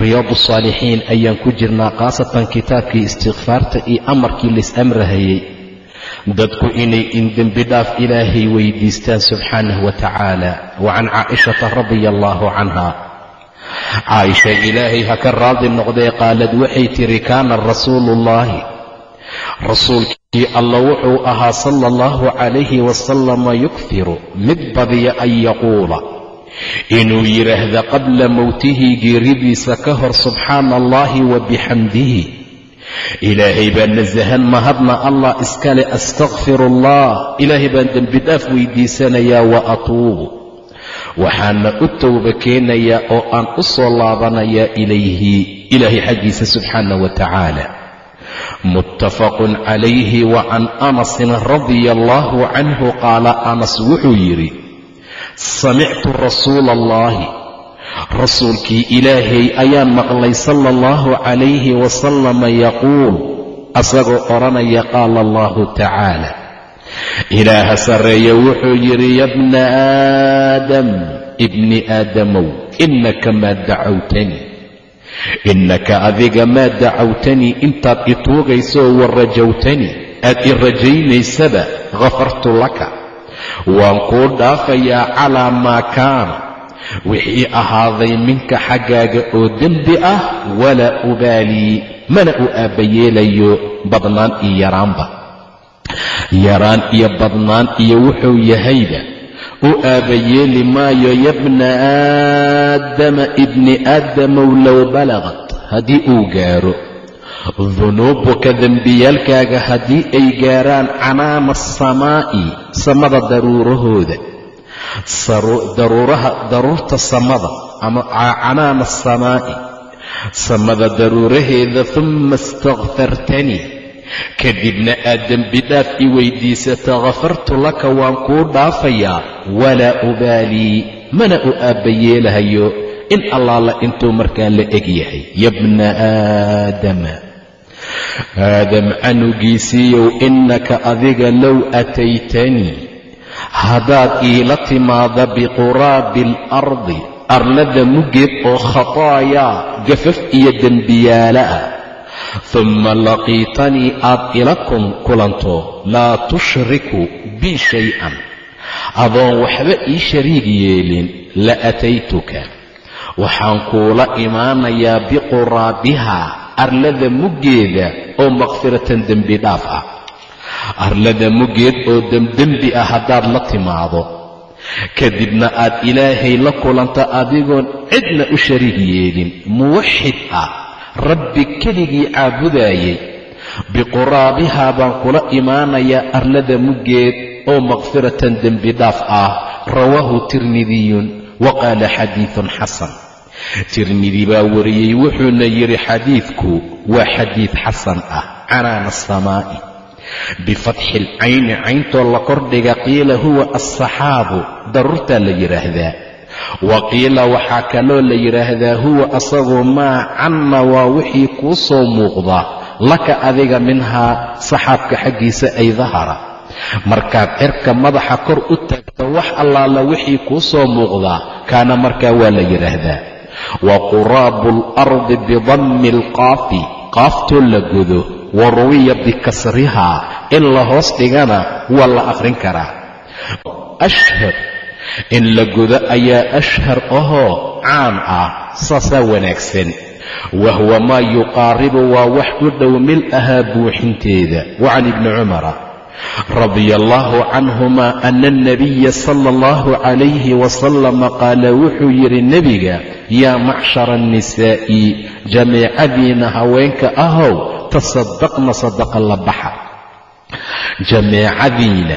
riyaadu saalixiin ayaan ku jirnaa khaasatan kitaabkii istikfaarta iyo amarkii lays-amrahayey dadku inay in dembi dhaaf ilaahay weydiistaan subxaanah wa tacaala. Wa can caa'ishata radia allaahu canha. Caaisha ilaahay ha ka raadi noqdee qaalad waxay tidhi kaana rasuuluullaahi rasuulkii alla wuxuu ahaa sala allahu calayhi wasalama yukfiru mid badiya an yaquula inuu yidhaahda qabla mowtihi geeridiisa ka hor subxaana allaahi wa bixamdihi ilaahay baa nasahan mahadna allah iskale astakfiru allah ilaahay baan dembidhaaf weydiisanayaa wa atuubu. Waxaana u towba keenayaa oo aan u soo laabanayaa ilayhi ilaahay xaggiisa subxaana wa tacaala. Muttafaqun calayhi wa can anasin radia allaahu canhu qaala anas wuxuu yidhi samictu rasuula allaahi rasuulkii ilaahay ayaan maqlay sala allahu calayhi wasalama yaquul asagoo odhanaya qaala allahu tacaala ilaaha sarreeya wuxuu yidhi yabna aadam ibni aadamow innaka maa dacawtanii innaka adiga maa dacawtanii intaad i rajawtanii aad i rajaynaysaba ghafartu laka waan kuu dhaafayaa calaa maa kaana wixii ahaaday minka xaggaaga oo dembi ah walaa ubaalii mana u aabbayeelayo badnaan iyo yaraanba. Yaraan iyo badnaan iyo wuxuu yahayba u aabbayeeli maayo yabna aadama ibni aadamow low balaqad haddii uu gaaro dunuubuka dembiyaalkaaga haddii ay gaaraan canaana asamaa'i samada daruurahooda. Daruurta samada ama canaana asamaa'i samada daruuraheeda humma istakfartanii kadibna aad dembi dhaaf i weydiisata khafartu laka waan kuu dhaafayaa. Walaa ubaalii mana u aabbayeelahayo in allaala intuu markaa la eg yahay yabna aadama aadam canugiisiiyow innaka adiga low ataytanii haddaad iila timaada biquraabi alardi arlada muggeed oo khataayaa gafaf iyo dembiyaala ah. Humma laqiitanii aad ila kun kulanto laa tushriku bi shay-an. Adoon waxba ii shariig yeelin la ataytuka. Waxaan kuula imaanayaa biquraabiha arlada muggeeda oo makfiratan dembi dhaaf ah. Arlada muggeed oo demdembi ah haddaad la timaado. Kadibna aad ilaahay la kulanta adigoon cidna u shariig yeelin muwaxid ah. Rabbi keligii caabudaayay biquraabihaa baan kula imaanayaa arlada muggeed oo makfiratan dembi dhaaf ah. Rawaahu tirmidiyun wa qaala xadiidun xasan tirmidi baa wariyey wuxuuna yidhi xadiidku waa xadiid xasan ah canaana asamaa'i bifatxi alcayni cayntoo la kordhiga qiila huwa alsaxaabu daruurtaa la yidhaahdaa wa qiila waxaa kaloo la yidhaahdaa huwa asagoo maa canna waa wixii kuu soo muuqda. Laka adiga minhaa saxaabka xaggiisa ay dahara. Markaad cirka madaxa kor u taagto wax allaala wixii kuu soo muuqdaa kaana markaa waa la yidhaahdaa wa quraabu alardi bidammi alqaafi qaaftoo la godo wa ruwiya bikasrihaa in la hoos dhigana waa la akhrin karaa. Ashhar. In la godo ayaa ashhar ahoo caan ah saasaa wanaagsan. Wahuwa maa yuqaaribu waa wax u dhow mil'ahaa buuxinteeda. Wa can ibni cumara. Radia allaahu canhuma ana alnabiya sala allahu calayhi wasalama qaala wuxuu yidhi nebiga yaa macshara annisaa'i jameecadiina haweenka ahow tasadaqna sadaqa la baxa jameecadiina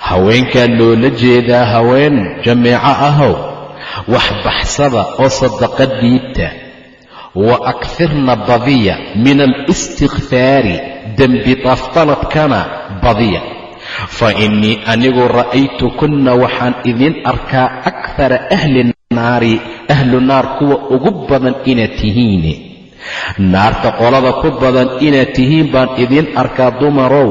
haweenkaa loola jeedaa haween jameeco ahow wax baxsada oo sadaqa dhiibta wa akfirna badiya min alistikfaari dembi daafdalabkana badiya fa innii anigu ra'aytukunna waxaan idin arkaa akara ahli naari ahlu naar kuwa ugu badan inaad tihiine naarta qolada ku badan inaad tihiin baan idin arkaa dumarow.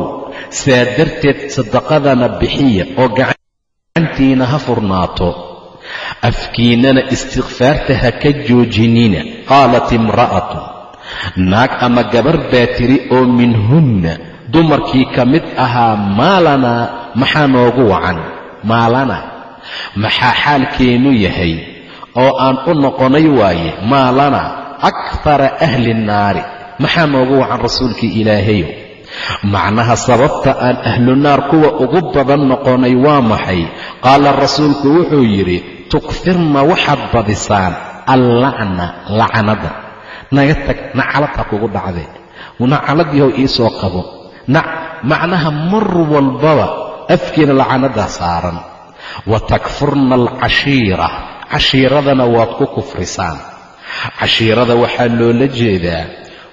Saa darteed sadaqadana bixiya oo gacantiina ha furnaato. Afkiinnana istikfaarta ha ka joojinina qaalat imra'atu. Naag ama gabar baa tiri oo minhunna dumarkii ka mid ahaa maalanaa maxaa noogu wacan? Maalana maxaa xaalkeennu yahay oo aan u noqonay waaye maalana akthara ahli nnaari maxaa noogu wacan rasuulkii ilaahayow? Macnaha sababta aan ahlu naar kuwa ugu badan noqonay waa maxay? Qaala rasuulku wuxuu yidhi tukfirna waxaad badisaan allacna lacanada naga tag nacalad ha kugu dhacdee nacalad yahow iisoo qabo. Macnaha mar walbaba afkiina lacanadaa saaran wa takfurna alcashiira. Cashiiradana waad ku kufrisaan. Cashiirada waxaa loola jeedaa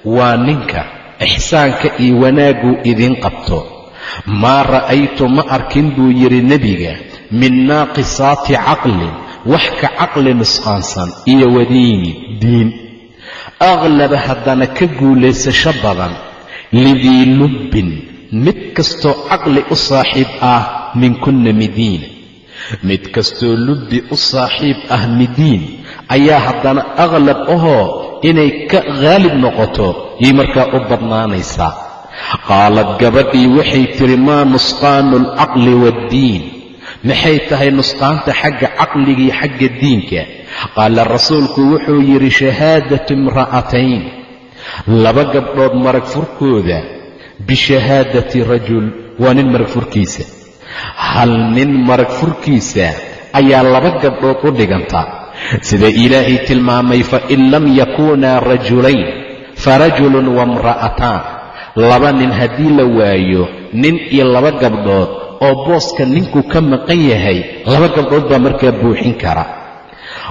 waa ninka ixsaanka iyo wanaagguu idiin qabto. Maa ra'aytu ma arkin buu yidhi nebiga min naaqisaati caqlin wax ka caqli nusqaansan iyo wadiini diin. Aqlaba haddana ka guulaysasho badan lidii lubbin mid kastoo caqli u saaxiib ah minkunna midiina mid kastoo lubbi u saaxiib ah midiin ayaa haddana aqlab ahoo inay ka khaalib noqoto yay markaa u badnaanaysaa qaalad gabadhii waxay tidhi maa nusqaanu alcaqli waaddiin maxay tahay nusqaanta xagga caqligii xagga diinka? Qaala rasuulku wuxuu yidhi shahaadatu imra'atayn. Laba gabdhood marag furkooda bishahaadati rajul waa nin marag furkiisa hal nin marag furkiisa ayaa laba gabdhood u dhiganta. Sida ilaahay tilmaamay fain lam yakuunaa rajulayn farajulun waimra'ataan laba nin haddii la waayo nin iyo laba gabdhood oo booska ninku ka maqan yahay laba gabdhood baa markaa buuxin kara.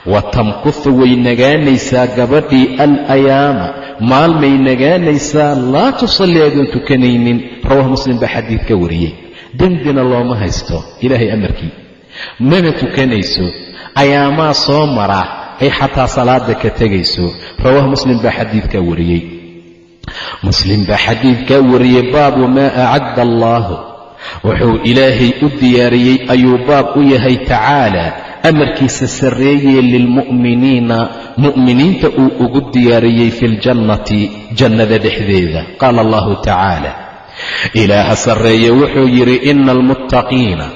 Wa tamkuhu way nagaanaysaa gabadhii al ayaama maalmay nagaanaysaa laa tusalli aadan tukanaynin rawah muslim baa xadiid ka wariyey dembina looma haysto ilaahay amarkii. Mana tukanayso ayaamaa soo mara ay xataa salaada ka tegayso rawah muslim baa xadiidkaa wariyey. Muslim baa xadiidkaa wariyey baabu maa acadda allaahu. Wuxuu ilaahay u diyaariyey ayuu baab u yahay tacaala amarkiisa sarreeyee lilmu'miniina mu'miniinta uu ugu diyaariyey fi ljannati jannada dhexdeeda. Qaala allahu tacaala ilaaha sarreeye wuxuu yidhi ina almuttaqiina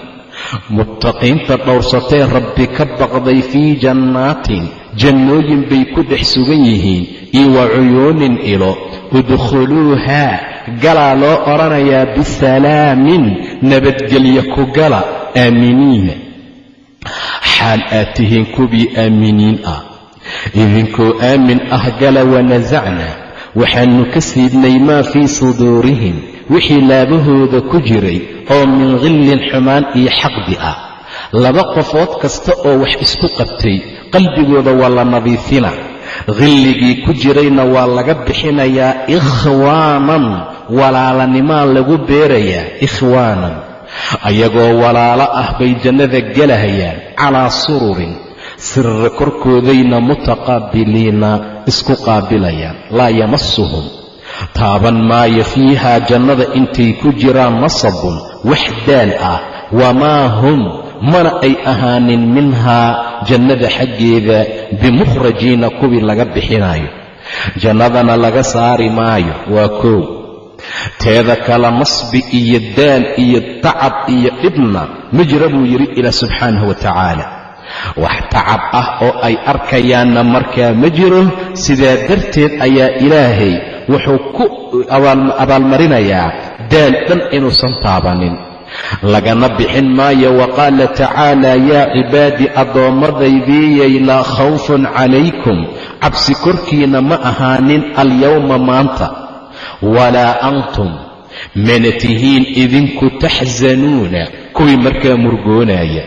muttaqiinta dhowrsatee rabbi ka baqday fii jannaatin. Jannooyin bay ku dhex sugan yihiin iyo wa cuyuunin ilo. Udkhuluuhaa galaa loo odhanayaa bisalaamin. Nabadgelyo ku gala aaminiina xaal aad tihiin kuwii aaminiin ah. Idinkoo aamin ah gala wanasacna waxaannu ka siidnay maa fii suduurihim wixii laabahooda ku jiray oo min khillin xumaan iyo xaqdi ah. Laba qofood kasta oo wax isku qabtay qalbigooda waa la nadiifina. Khilligii ku jirayna waa laga bixinayaa ikhwaanan walaalanimaa lagu beerayaa ikhwaanan. Ayagoo walaalo ah bay jannada gelahayaan calaa sururin. Sirra korkoodayna mutaqaabiliina isku qaabilayaan laa yamasuhum taaban maayo fiihaa jannada intay ku jiraan nasabun wax daal ah wamaa hum? Mana ay ahaanin minhaa jannada xaggeeda bimukhrajiina kuwii laga bixinayo jannadana laga saari maayo waa koow. Teeda kale nasbi iyo daal iyo tacab iyo dhibna ma jira buu yidhi ilaah subxaanahu wa tacaala. Wax tacab ah oo ay arkayaanna markaa ma jiro sidaa darteed ayaa ilaahay wuxuu ku abaalmarinayaa daal dhan inuusan taabanin. Lagana bixin maayo wa qaala tacaala yaa cibaadi addoommadaydiiyay laa khawfun calaykum. Cabsi korkiina ma ahaanin alyowma maanta. Walaa antum mana tihiin idinku taxsanuuna kuwii markaa murgoonaya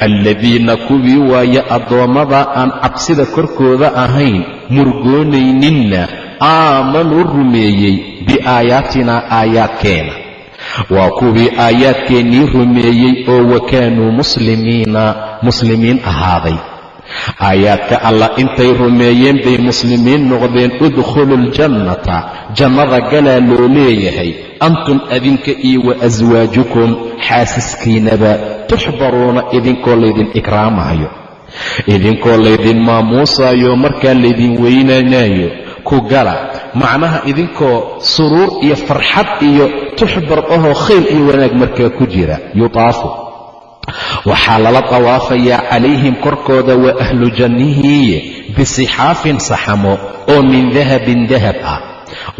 alladiina kuwii waaye addoommada aan cabsida korkooda ahayn murgoonayninna aamanuu rumeeyey biaayaatinaa aayaadkeena waa kuwii aayaadkeennii rumeeyey oo wakaanuu muslimiina muslimiin ahaaday. Aayaadka allah intay rumeeyeen bay muslimiin noqdeen udkhulu ljannata jannada galaa loo leeyahay. Antum adinka iyo wa aswaajukum xaasiskiinaba tuxbaruuna idinkoo laydin ikraamayo idinkoo laydin maamuusayo markaa laydin weynanayo ku gala. Macnaha idinkoo suruur iyo farxad iyo tuxbar ahoo khayr iyo wanaag markaa ku jira. Yutaafu waxaa lala tawaafayaa calayhim korkooda waa ahlu jannihiiye bisixaafin saxamo oo min dahabin dahab ah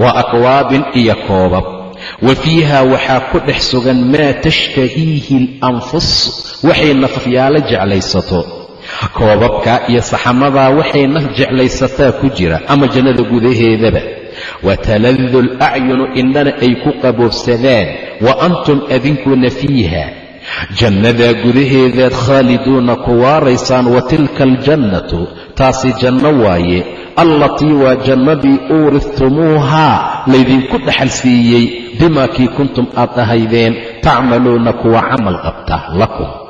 wa akwaabin iyo koobab. Wa fiiha waxaa ku dhex sugan maa tashtahiihi alanfus waxay nafafyaalo jeclaysato koobabkaa iyo saxamadaa waxay naf jeclaysataa ku jira ama jannada gudaheedaba. Wataladu lacyunu indhana ay ku qaboobsadaan wa antum adinkuna fiiha. Jannadaa gudaheedaad khaaliduuna ku waaraysaan wa tilka aljannatu taasi janno waaye. Allatii waa jannadii uurihtumuuhaa laydinku dhaxal siiyey bimaa kii kuntum aad ahaydeen tacmaluuna kuwa camal qabta lakum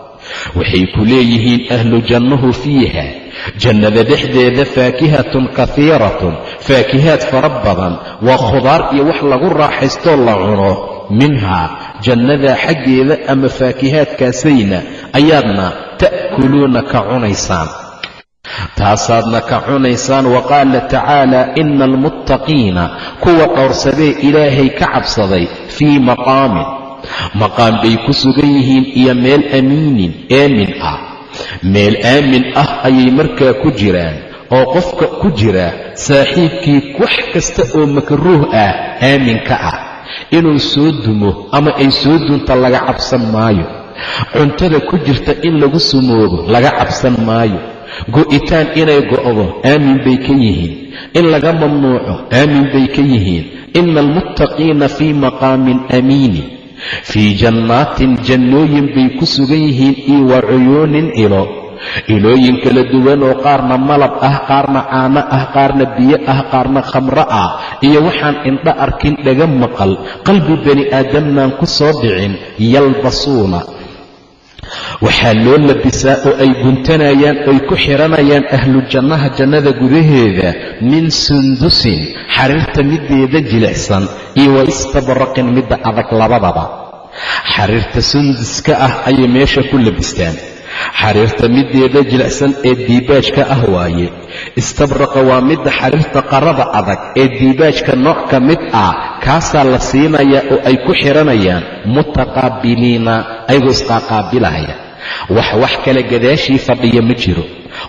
waxay ku leeyihiin ahlu jannuhu fiiha. Jannada dhexdeeda faakihatun kahiiratun faakihaad fara badan waa khudaar iyo wax lagu raaxaystoo la cuno. Minhaa jannadaa xaggeeda ama faakihaadkaasayna ayaadna ta'kuluuna ka cunaysaan. Taasaadna ka cunaysaan wa qaala tacaala ina almuttaqiina kuwa dhowrsadee ilaahay ka cabsaday fii maqaamin maqaam bay ku sugan yihiin iyo meel amiinin aamin ah. Meel aamin ah ayay markaa ku jiraan oo qofka ku jira saaxiibkii wax kasta oo makruuh ah aaminka ah. Inuu soo dumo ama ay soo dunta laga cabsan maayo. Cuntada ku jirta in lagu sumoobo laga cabsan maayo. Go'itaan inay go'do aamin bay ka yihiin. In laga mamnuuco aamin bay ka yihiin. Ina almuttaqiina fii maqaamin amiinin fii jannaatin jannooyin bay ku sugan yihiin iyo wa cuyuunin ilo. Ilooyin kala duwan oo qaarna malab ah qaarna caano ah qaarna biyo ah qaarna khamro ah iyo waxaan indho arkin dhaga maqal. Qalbi bani aadamnaan ku soo dhicin yalbasuuna waxaa loo labisaa oo ay guntanayaan oy ku xiranayaan ahlu jannaha jannada gudaheeda min sundusin xariirta mideeda jilicsan iyo wa istabraqin midda adag labadaba. Xariirta sunduska ah ayay meesha ku labistaan xariirta mideeda jilicsan ee diibaajka ah waaye? Istabraqa waa midda xariirta qarada adag ee diibaajka nooc ka mid ah kaasaa la siinayaa oo ay ku xiranayaan mutaqaabiliina ayagoo isqaaqaabilahaya wax wax kale gadaashii fadhiya ma jiro.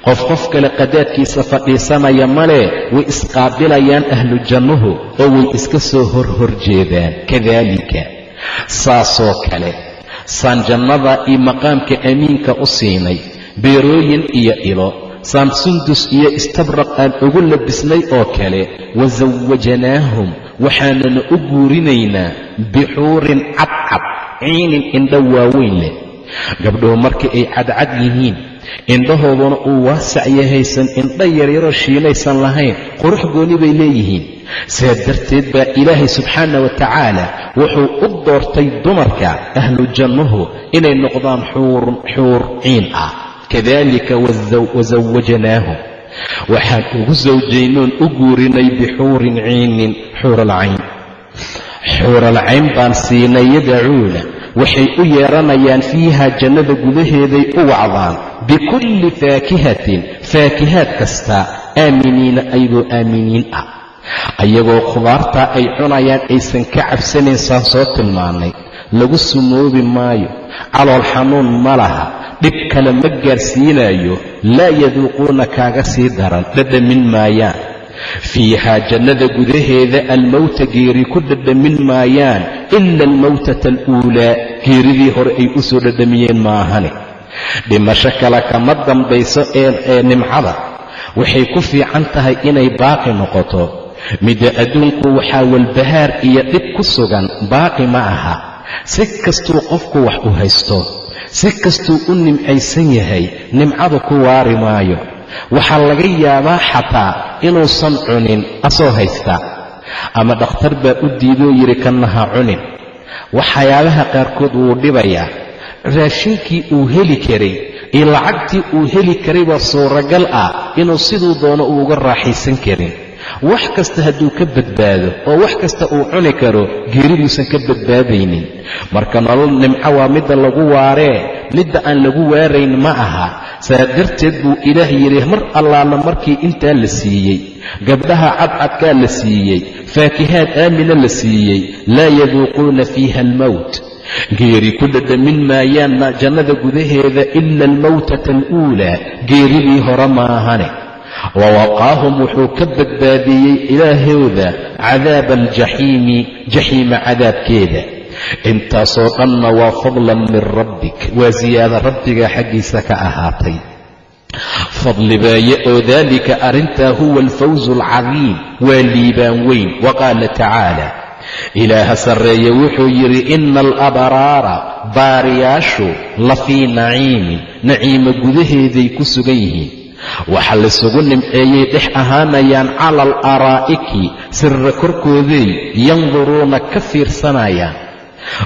Qof qof kale qadaadkiisa fadhiisanaya male way isqaabilayaan ahlu jannuhu oo way iska soo horhorjeedaan. Kadaalika saasoo kale saan jannada iyo maqaamka amiinka u siinay beerooyin iyo ilo saan sundus iyo istabraq aan ugu labisnay oo kale wasawajanaahum waxaanana u guurinaynaa bixuurin cadcad ciinin indho waaweyn leh. Gabdhuhu marka ay cadcad yihiin indhahooduna uu waasac yahaysan indho yaryaroo shiinaysan lahayn qurux gooni bay leeyihiin. Saa darteed baa ilaahay subxaana wa tacaala wuxuu u doortay dumarka ahlu jannuhu inay noqdaan xuur ciin ah. Kadalika wasawajnaahum waxaan ugu sawjaynoon u guurinay bixuurin ciinin xuuralcayn xuuralcayn baan siinay yadacuuna waxay u yeeranayaan fiiha jannada gudaheeday u wacdaan bikulli faakihatin faakihaad kasta aaminiina ayagoo aaminiin ah ayagoo khudaartaa ay cunayaan aysan ka cabsanayn saan soo tilmaannay lagu sumoobi maayo calool xanuun ma laha dhib kale ma gaarsiinayo laa yaduuquuna kaaga sii daran dhadhamin maayaan fiihaa jannada gudaheeda almowta geeri ku dhadhamin maayaan ila almowtata aluulaa geeridii hore ay u soo dhadhamiyeen maahane dhimasho kale kama dambayso ee nimcada. Waxay ku fiican tahay inay baaqi noqoto. Midda adduunku waxaa walbahaar iyo dhib ku sugan baaqi ma aha. Si kastuu qofku wax u haysto si kastuu u nimcaysan yahay nimcadu ku waari maayo. Waxaa laga yaabaa xataa inuusan cunin asoo haysta. Ama dhakhtar baa u diidoo yidhi kannaha cunin. Waxyaabaha qaarkood wuu dhibayaa raashinkii uu heli karay iyo lacagtii uu heli karay baa suuragal ah inuu siduu doono uu uga raaxaysan karin. Wax kasta hadduu ka badbaado oo wax kasta uu cuni karo geeriduusan ka badbaadaynin. Marka nolol nimco waa midda lagu waaree midda aan lagu waarayn ma aha. Saa darteed buu ilaah yidhi mar allaala markii intaa la siiyey gabdhaha cadcadkaa la siiyey faakihaad aamina la siiyey laa yaduuquuna fiiha almowt geeri ku dhadhamin maayaan jannada gudaheeda ila almowtata aluulaa geeridii hore maahane. Wawaqaahum wuxuu ka badbaadiyey ilaahooda cadaaba aljaxiimi jaxiima cadaabkeeda. Intaasoo dhanna waa fadlan min rabbik waa siyaada rabbigaa xaggiisa ka ahaatay. Fadli baaye oo daalika arrintaa huwa alfawsu alcadiim waa liibaan weyn wa qaala tacaala ilaaha sarreeye wuxuu yidhi ina alabraara baariyaashu la fii naciimin naciimo gudaheeday ku sugan yihiin. Waxa laysugu nimceeyey dhex ahaanayaan cala al araa'iki sirra korkooday yanduruuna ka fiirsanayaan.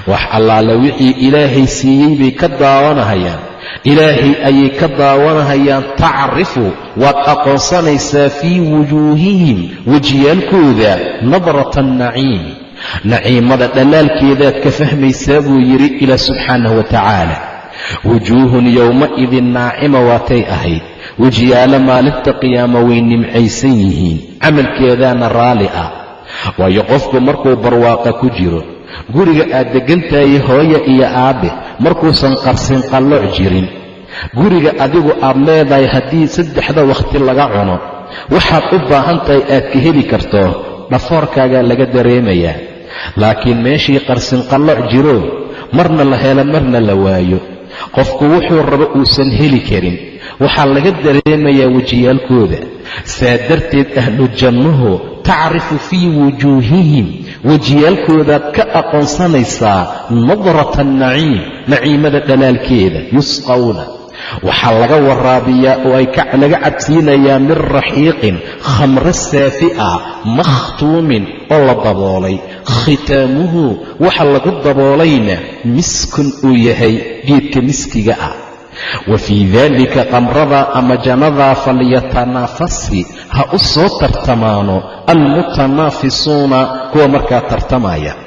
Wax allaala wixii ilaahay siiyey bay ka daawanahayaan. Ilaahay ayay ka daawanahayaan tacrifu waad aqoonsanaysaa fii wujuuhihim wejiyaalkooda nadrata annaciim naciimada dhalaalkeedaad ka fahmaysaa buu yidhi ilaah subxaanahu wa tacaala. Wujuuhun yowmaidin naacima waatay ahayd. Wejiyaalo maalinta qiyaamo way nimcaysan yihiin. Camalkeedaana raalli ah. Waayo qofku markuu barwaaqa ku jiro guriga aad deggantahay hooya iyo aabbe markuusan qarsin qallooc jirin. Guriga adigu aad leedahay haddii saddexda wakhti laga cuno waxaad u baahan tahay aad ka heli karto dhafoorkaagaa laga dareemayaa laakiin meeshii qarsin qallooc jiro marna la helo marna la waayo. Qofku wuxuu rabo uusan heli karin. Waxaa laga dareemayaa wejiyaalkooda. Saa darteed ahlu jannuhu tacrifu fii wujuuhihim. Wejiyaalkoodaad ka aqoonsanaysaa nadrata annaciim naciimada dhalaalkeeda yusqawna waxaa laga waraabiyaa oo ay laga cabsiinayaa min raxiiqin khamro saafi ah makhtuumin oo la daboolay. Khitaamuhu waxa lagu daboolayna miskun uu yahay geedka miskiga ah. Wa fii daalika qamrada ama jannadaa falyatanaafasi ha u soo tartamaano almutanaafisuuna kuwa markaa tartamaya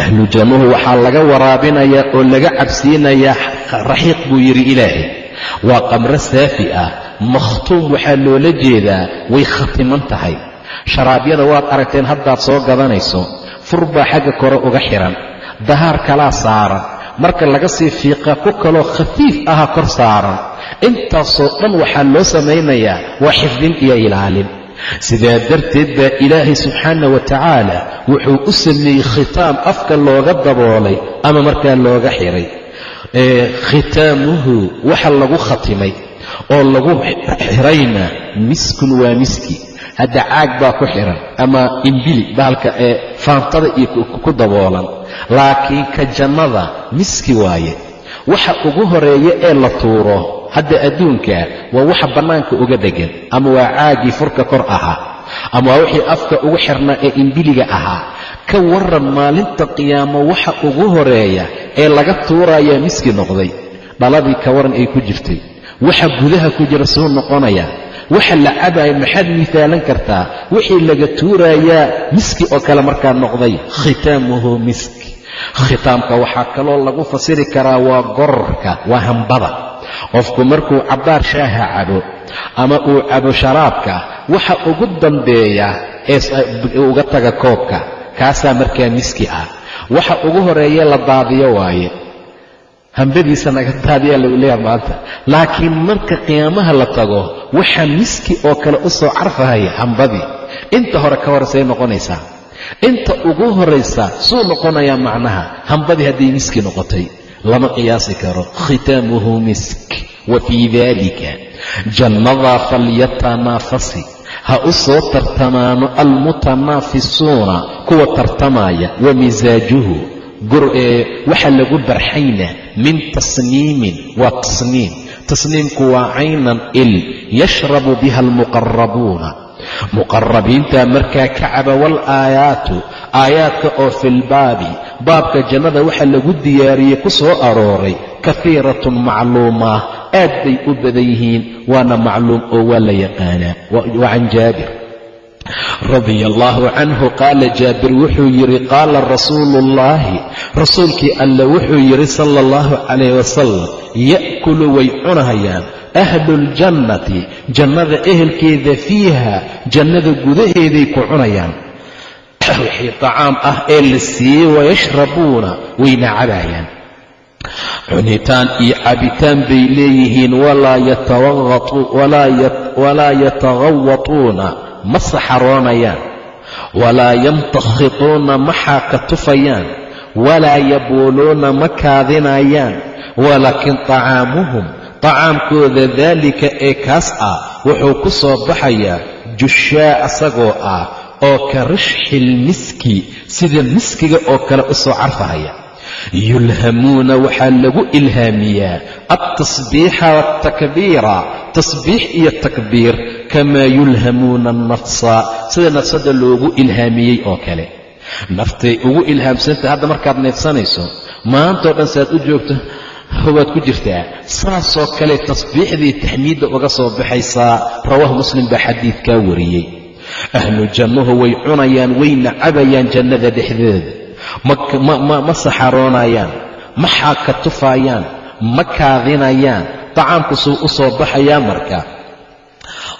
ahlu jannuhu waxaa laga waraabinayaa oo laga cabsiinayaa raxiiq buu yidhi ilaahay. Waa qamro saafi ah makhtuum waxaa loola jeedaa way khatiman tahay. Sharaabyada waad aragteen haddaad soo gadanayso fur baa xagga kore uga xihan dahaar kalaa saaran marka laga sii fiiqa ku kaloo khafiif aha kor saaran intaasoo dhan waxaa loo samaynayaa waa xifdin iyo ilaalin sidaa darteed baa ilaahay subxaana wa tacaala wuxuu u sameeyey khitaam afka looga daboolay ama markaa looga xiray. Khitaamuhu waxa lagu khatimay oo lagu xirayna miskun waa miski. Hadda caag baa ku xiran ama imbili bahalka ee faantada iyo ku daboolan. Laakiin ka jannada miski waaye. Waxa ugu horreeya ee la tuuro hadda adduunka waa waxa bannaanka uga dhegan ama waa caagii furka kor ahaa ama waa wixii afka ugu xirnaa ee imbiliga ahaa. Ka waran maalinta qiyaamo waxa ugu horreeya ee laga tuurayaa miski noqday dhaladii ka waran ay ku jirtay waxa gudaha ku jira suu noqonaya waxa la cabaaya maxaad miisaalan kartaa wixii laga tuurayaa miski oo kale markaa noqday khitaamuhu miski khitaamka waxaa kaloo lagu fasiri karaa waa gororka waa hambada qofku markuu cabbaar shaaha cabo ama uu cabo sharaabka waxa ugu dambeeya ee uga taga koobka kaasaa markaa miski ah. Waxa ugu horeeye la daadiyo waaye. Hambadiisa naga taadiyaa lagu leeyaha maanta. Laakiin marka qiyaamaha la tago waxaa miski oo kale u soo carfahaya hambadii inta hore ka horesay noqonaysaa. Inta ugu horaysa suu noqonayaa macnaha hambadii hadday miski noqotay lama qiyaasi karo. Khitaamuhu misk. Wa fii daalika jannadaa falyatanaafasi. Ha u soo tartamaano almutanaafisuuna kuwa tartamaya wa misaajuhu waxaa lagu barxayna min tasniimin waa tasniim. Tasniimku waa caynan il yashrabu biha almuqarabuuna muqarabiinta markaa kacaba waalaayaatu aayaadka oo filbaabi baabka jannada waxaa lagu diyaariyey ku soo arooray kahiiratun macluuma aad bay u badan yihiin waana macluum oo waa la yaqaanaa wa can jaabir. Radia allaahu canhu qaala jaabir wuxuu yidhi qaala rasuulu ullaahi rasuulkii alle wuxuu yidhi sala allahu calayh wasalam ya'kulu way cunahayaan ahluuljannati jannada ehelkeeda fiiha jannada gudaheeday ku cunayaan. Wixii tacaam ah ee la siiyey wayashrabuuna wayna cabaayaan cunitaan iyo cabitaan bay leeyihiin walaa yatagawatuuna ma saxaroonayaan. Walaa yamtakhituuna ma xaaka tufayaan walaa yabuuluuna ma kaadinayaan. Walaakin طacaamuhum طacaamkooda daalika ee kaas ah wuxuu ku soo baxayaa jushaa asagoo ah oo ka rishxilmiski sida miskiga oo kale u soo carfahaya yulhamuuna waxaa lagu ilhaamiyaa altasbiixa waaltakbiira tasbiix iyo takbiir kamaa yulhamuuna annafsa sida nafsada loogu ilhaamiyey oo kale. Naftay ugu ilhaamsantahay hadda markaad neefsanayso maantao dhan saaad u joogto waad ku jirtaa. Saasoo kale tasbiixdii taxmiidda uga soo baxaysaa rawaahu muslim baa xadiidkaa wariyey. Ahlu jannuhu way cunayaan wayna cabayaan jannada dhexdeeda. Ma saxaroonayaan ma xaaka tufaayaan ma kaadinayaan tacaamku suu u soo baxayaa marka.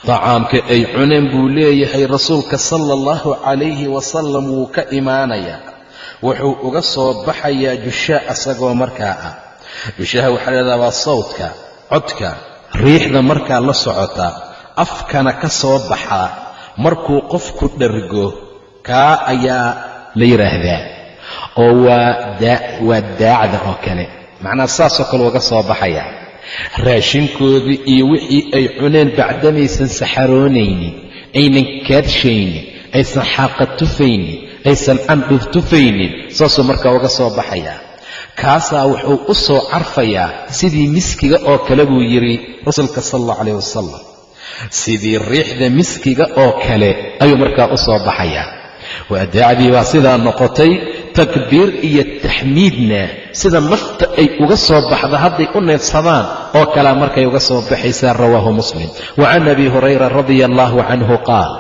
Tacaamka ay cuneen buu leeyahay rasuulka sala allahu calayhi wasalam wuu ka imaanayaa. Wuxuu uga soo baxayaa jushaa asagoo markaa ah jushaha waxaa leedaha waa sawdka codka. Riixda markaa la socota afkana ka soo baxaa markuu qofku dhargo kaa ayaa la yidhaahdaa oo waa daacda oo kale. Macnaha saasoo kale uga soo baxaya. Raashinkoodii iyo wixii ay cuneen bacdamaysan saxaroonaynin aynan kaadshaynin aysan xaaqa tufaynin aysan candhuf tufaynin saasuu markaa uga soo baxayaa kaasaa wuxuu u soo carfayaa sidii miskiga oo kale buu yidhi rasuulka sala allahu calayh wasalam sidii riixda miskiga oo kale ayuu markaa u soo baxayaa. Waa daacdii baa sidaa noqotay takbiir iyo taxmiidna sida nafta ay uga soo baxda hadday u neefsadaan oo kalea markay uga soo baxaysaa rawaahu muslim. Wa can abi hurayra radia allahu canhu qaal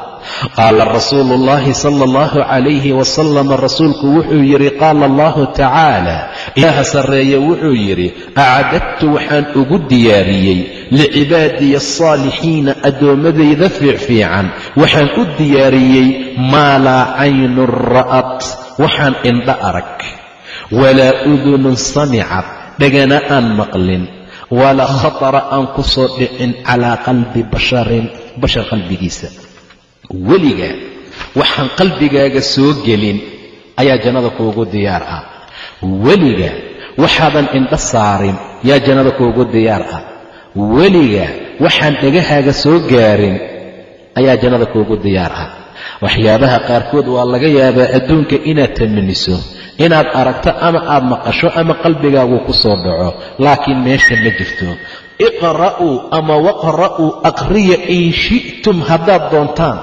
qaala rasuulu ullaahi sala allahu calayhi wasalam rasuulku wuxuu yidhi qaala allahu tacaala ilaaha sarreeye wuxuu yidhi acdadtu waxaan ugu diyaariyey licibaadiya asaalixiina addoommadayda fiicfiican waxaan u diyaariyey maa laa caynun ra'at waxaan indha arag walaa udunun samicad dhagana aan maqlin walaa khatara aan ku soo dhicin calaa qalbi basharin bashar qalbigiisa weliga waxaan qalbigaaga soo gelin ayaa jannada kuugu diyaar ah. Weliga waxaadan indho saarin yaa jannada kuugu diyaar ah. Weliga waxaan dhegahaaga soo gaarin ayaa jannada kuugu diyaar ah. Waxyaabaha qaarkood waa laga yaabaa adduunka inaad tamaniso inaad aragto ama aad maqasho ama qalbigaagu ku soo dhaco laakiin meesha ma jirto. Iqra'uu ama waqra'uu aqriya in shi'tum haddaad doontaan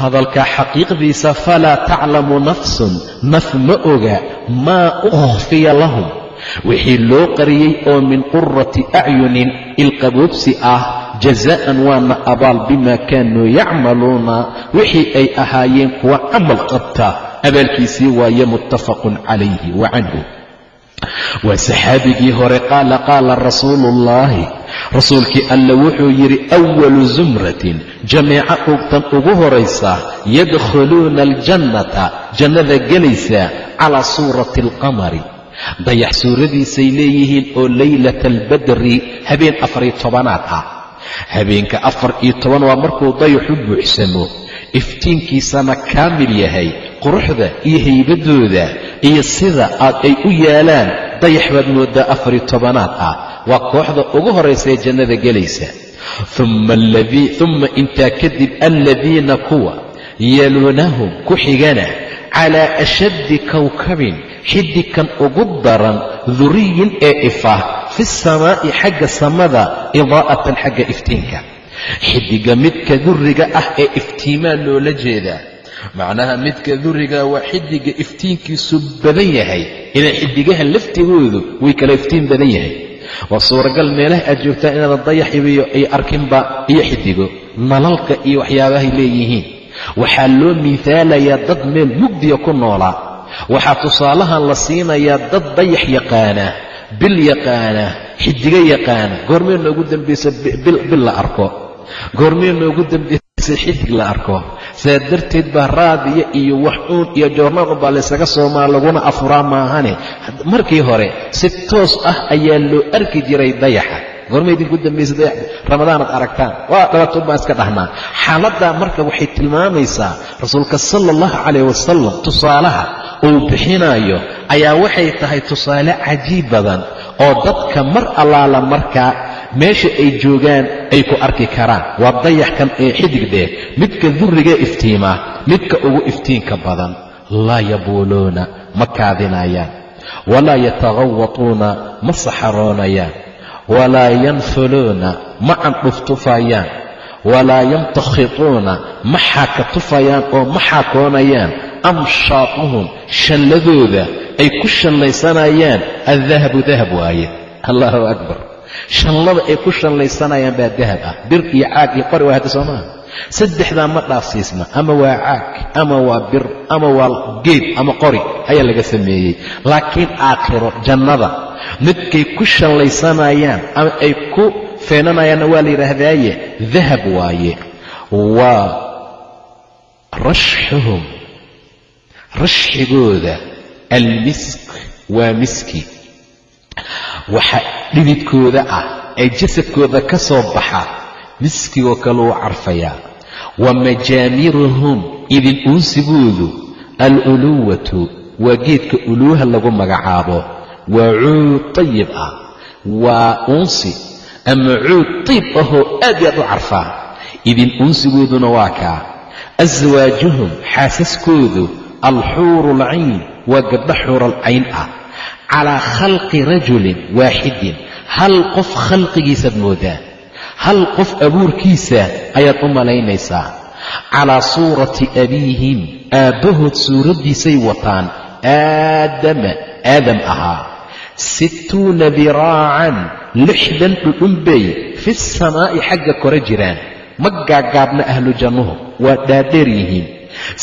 hadalkaa xaqiiqdiisa falaa taclamu nafsun naf ma oga maa ukhfiya lahum. Wixii loo qariyey oo min qurati acyunin ilqaboobsi ah jaza'an waana abaal bimaa kaanuu yacmaluuna wixii ay ahaayeen kuwa camal qabta. Abaalkiisii waaye muttafaqun calayhi wa canhu waa saxaabigii hore qaala qaala rasuulu ullaahi rasuulkii alle wuxuu yidhi awalu zumratin jameeco ugtan ugu horaysa yadkhuluuna aljannata jannada gelaysa calaa suurati alqamari. Dayax suuradiisay leeyihiin oo leylata albadri habeen afariyo tobanaad ah. Habeenka afar iyo toban waa markuu dayaxu buuxsamo. Iftiinkiisana kaamil yahay quruxda iyo haybadooda iyo sida aad ay u yaalaan dayax baad mooddaa afariyo tobanaad ah. Waa kooxda ugu horraysa ee jannada gelaysa. Umma intaa kadib aladiina kuwa yaluunahum ku xigana calaa ashaddi kowkabin xidikan ugu daran duriyin ee ifa fi samaa'i xagga samada idaa'atan xagga iftiinka. Xidiga midka duriga ah ee iftiimaa loola jeedaa macnaha midka duriga waa xidiga iftiinkiisu badan yahay. Inay xidigaha laftigoodu way kala iftiin badan yahay. Waa suuragal meelaha aad joogtaa inaadan dayax ibiyo ay arkinba iyo xidigo nalalka iyo waxyaabahay leeyihiin. Waxaa loo miihaalayaa dad meel mugdiya ku noolaa waxaa tusaalahan la siinayaa dad dayax yaqaana bil yaqaana xidigo yaqaana. Goormee noogu dambaysa bil la arko. Goormee noogu dambaysa xidig la arko saa darteed baa raadiya iyo wax uun iyo joornaal unbaa laysaga soomaa laguna afuraa maahane. Markii hore si toos ah ayaa loo arki jiray dayaxa. Goorma idinku dambaysa dayax ramadaanaad aragtaan waa dhalatun baan iska dhahnaa. Xaaladdaa marka waxay tilmaamaysaa rasuulka sala allahu calayh wasalam tusaalaha uu bixinaayo ayaa waxay tahay tusaale cajiib badan oo dadka mar allaala markaa meesha ay joogaan ay ku arki karaan. Waa dayaxkan ee xidigdheer midka durrigee iftiimaa midka ugu iftiinka badan. Laa yabuuluuna ma kaadinayaan walaa yataqawatuuna ma saxaroonayaan. Walaa yanfuluuna ma candhuftufayaan walaa yamtakhituuna ma xaaka tufayaan oo ma xaakoonayaan amshaatuhum shalladooda ay ku shallaysanayaan addahabu dahab waaye. Allahu akbar shallada ay ku shallaysanayaan baa dahab ah. Bir iyo caag iyo qori waa hadda soo maaha saddexdaa ma dhaafsiisna ama waa caag ama waa bir ama waa geed ama qori ayaa laga sameeyey. Laakiin aakhiro jannada midkay ku shallaysanayaan ama ay ku feenanayaanna waa la yidhaahdaaye dahab waaye. Waa rashxuhum rashxigooda almisk waa miski waxa dhididkooda ah ee jasadkooda ka soo baxa miskigoo kale uu carfayaa. Wa majaamiruhum idin uunsigoodu aluluwatu waa geedka uluuha lagu magacaabo. Waa cuud tayib ah. Waa uunsi ama cuud tayib ahoo aad i aad u carfaa idin uunsigooduna waa kaa. Aswaajuhum xaasaskoodu alxuuru alcayn waa gabdha xuuralcayn ah calaa khalqi rajulin waaxidin hal qof khalqigiisaad moodaa hal qof abuurkiisa ayaad u malaynaysaa calaa suurati abiihim aabbahood suuraddiisay wataan aadama aadam ahaa sittuuna diraacan lixdan dhudhun bay fi samaa'i xagga kore jiraan ma gaagaabna ahlu jannuhu waa dhaadheer yihiin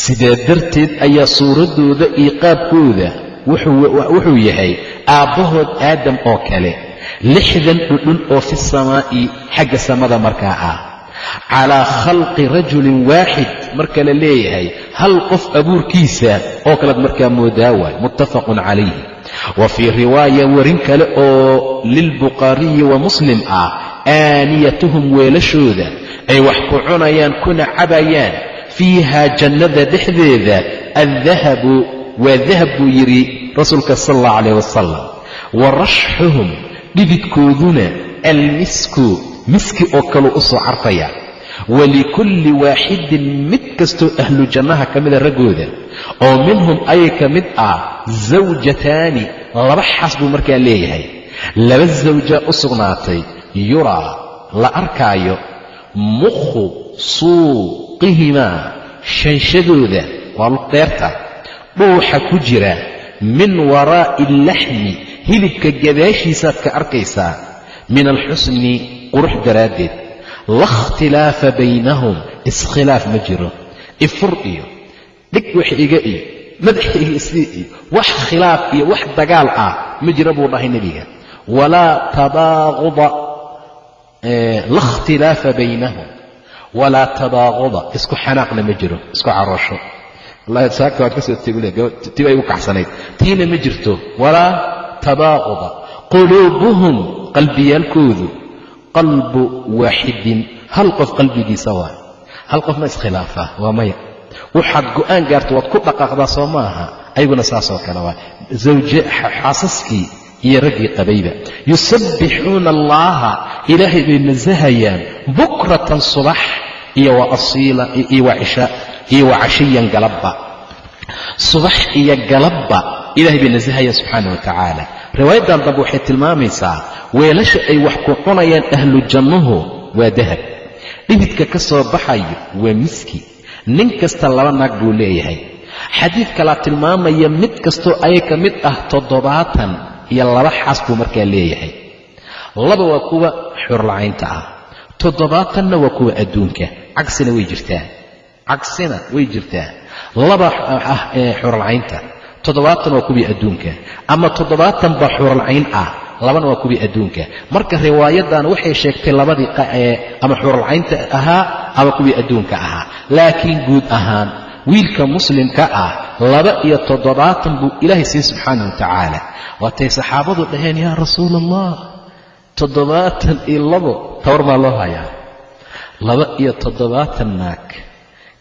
sidaa darteed ayaa suuraddooda iyo qaabkooda wuxuu yahay aabbahood aadam oo kale. Lixdan dhudhun oo fi samaa'i xagga samada markaa ah. Calaa khalqi rajulin waaxid marka la leeyahay hal qof abuurkiisa oo kalead markaa moodaa waay muttafaqun calayhi. Wa fii riwaaya warin kale oo lilbukhaariyi wa muslim ah aaniyatuhum weelashooda ay wax ku cunayaan kuna cabayaan fiiha jannada dhexdeeda addahabu waa dahab buu yidhi rasuulka sala allah calayh wasalam wa rashxuhum dhididkooduna almisku miski oo kaluu u soo carfaya. Walikulli waaxidin mid kastoo ahlu jannaha ka mida raggooda oo minhum ayay ka mid ah zawjataani laba xaas buu markaa leeyahay. Laba zawjaa u sugnaatay yuraa la arkaayo mukhu suuqihimaa shanshadooda waa luqdeerta dhuuxa ku jira min waraa'i allaxmi hilibka gadaashiisaad ka arkaysaa min alxusni qurux daraaddeed. La ikhtilaafa baynahum iskhilaaf ma jiro. Ifur iyo dhig wax iga iyo madaxiga isii iyo wax khilaaf iyo wax dagaal ah ma jiro buu dhahay nebiga. Walaa tabaaquda la ikhtilaafa baynahum. Walaa tabaaquda isku xanaaqna ma jiro isku caroosho saaka waad ka soo tegi ti bay igu kacsanayd. Tiina ma jirto. Walaa tabaa'uda quluubuhum qalbiyaalkoodu qalbu waaxidin. Hal qof qalbigiisa waa. Hal qof ma iskhilaafaa? Waa maya. Waxaad go'aan gaarta waad ku dhaqaaqdaa soo ma aha. Ayaguna saasoo kale waa. Zawje xaasaskii iyo raggii qabayba. Yusabbixuuna allaha ilaahay bay nasahayaan bukratan subax iyo wa asiila iyo wa cisha iyo wa cashiyan galabba. Subax iyo galabba ilahay bay nasahayaan subxaana wa tacaala. Riwaayaddan dambe waxay tilmaamaysaa weelasha ay wax ku cunayaan ahlu jannuhu waa dahab. Dhibidka ka soo baxayo waa miski. Nin kasta laba naag buu leeyahay. Xadiid kalaa tilmaamaya mid kastoo ayay ka mid ah toddobaatan iyo laba xaas buu markaa leeyahay. Laba waa kuwa xurlacaynta ah toddobaatanna waa kuwa adduunka. Cagsina way jirtaa cagsina way jirtaa. Laba ah ee xuralcaynta. Toddobaatan waa kuwii adduunka. Ama toddobaatan baa xuralcayn ah labana waa kuwii adduunka. Marka riwaayadan waxay sheegtay labadii ama xuralcaynta ahaa ama kuwii adduunka ahaa. Laakiin guud ahaan wiilka muslimka ah laba iyo toddobaatan buu ilaahay siiy subxaana wa tacaala. Waatay saxaabadu dhaheen yaa rasuula allah toddobaatan iyo labo tawar maa loo hayaa. Laba iyo toddobaatan naag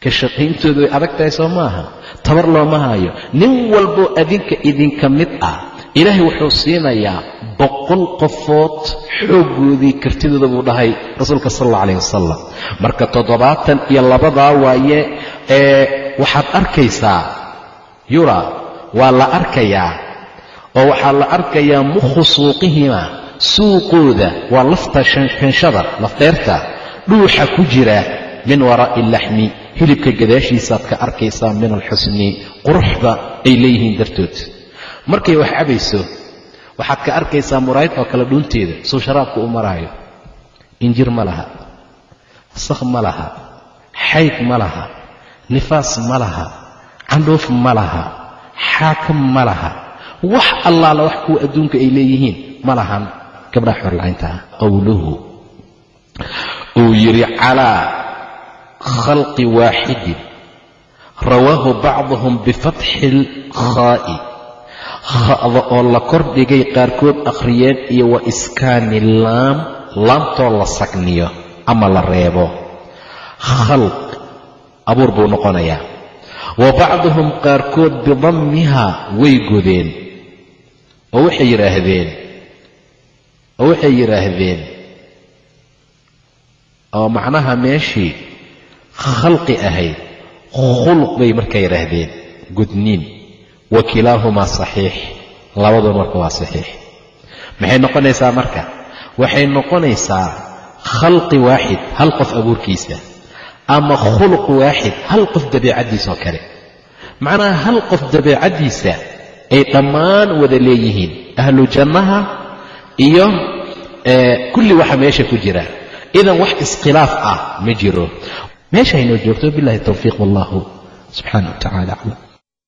ka shaqayntoodu way adag tahay soo maaha? Tabar looma hayo nin walboo adinka idinka mid ah ilaahay wuxuu siinayaa boqol qofood xooggoodii kartidooda buu dhahay rasuulka sal alla calayh wasalam marka toddobaatan iyo labadaa waaye ee waxaad arkaysaa yura waa la arkayaa oo waxaa la arkayaa mukhu suuqihima suuqooda waa lafta shanshada lafdheerta dhuuxa ku jira min waraa'i laxmi hilibka gadaashiisaad ka arkaysaa min alxusni quruxda ay leeyihiin dartood. Markay wax cabayso waxaad ka arkaysaa muraayid oo kale dhuunteeda suu sharaabka u maraayo. Injir ma laha sakh ma laha xayd ma laha nifaas ma laha candhuuf ma laha xaakam ma laha. Wax allaala wax kuwa adduunka ay leeyihiin ma lahan. Gabdhaha xorlacaynta ah qowluhu uu yidhi calaa khalqi waaxidin rawaahu bacduhum bifatxi alkhaa'i kha'da oo la kordhigay qaarkood akhriyeen iyo wa iskaani laam laamtoo la sagniyo ama la reebo. Khalq abuur buu noqonayaa. Wa bacduhum qaarkood bidammiha way godeen. Oo waxay yidhaahdeen? Oo waxay yidhaahdeen? Oo macnaha meeshii khalqi ahayd khuluq bay markaa yidhaahdeen gudniin. Wa kilaahumaa saxiix labadun marka waa saxiix. Maxay noqonaysaa marka? Waxay noqonaysaa khalqi waaxid hal qof abuurkiisa ama khuluq waaxid hal qof dabeicaddiisaoo kale. Macnaha hal qof dabeicaddiisa ay dhammaan wada leeyihiin ahlu jannaha iyo kulli waxa meesha ku jira. Idan wax iskhilaaf ah ma jiro meesha aynoo joogto billahi towfiiq wallahu subxaana wa tacala aclam